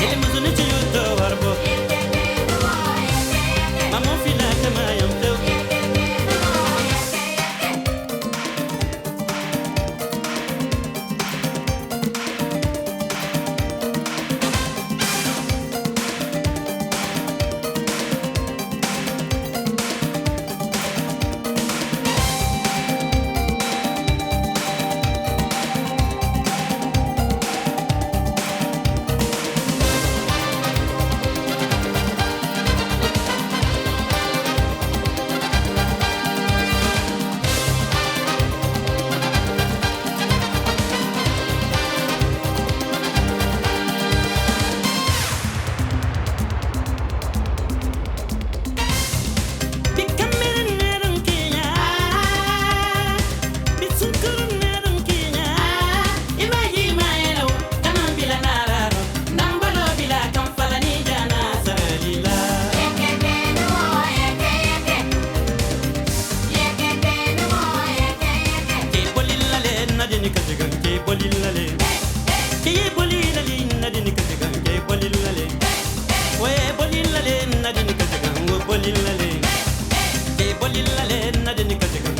Elimiz için nadini ka jagan ke nadini ka jagan ke bolil nale nadini ka jagan wo bolil nale nadini ka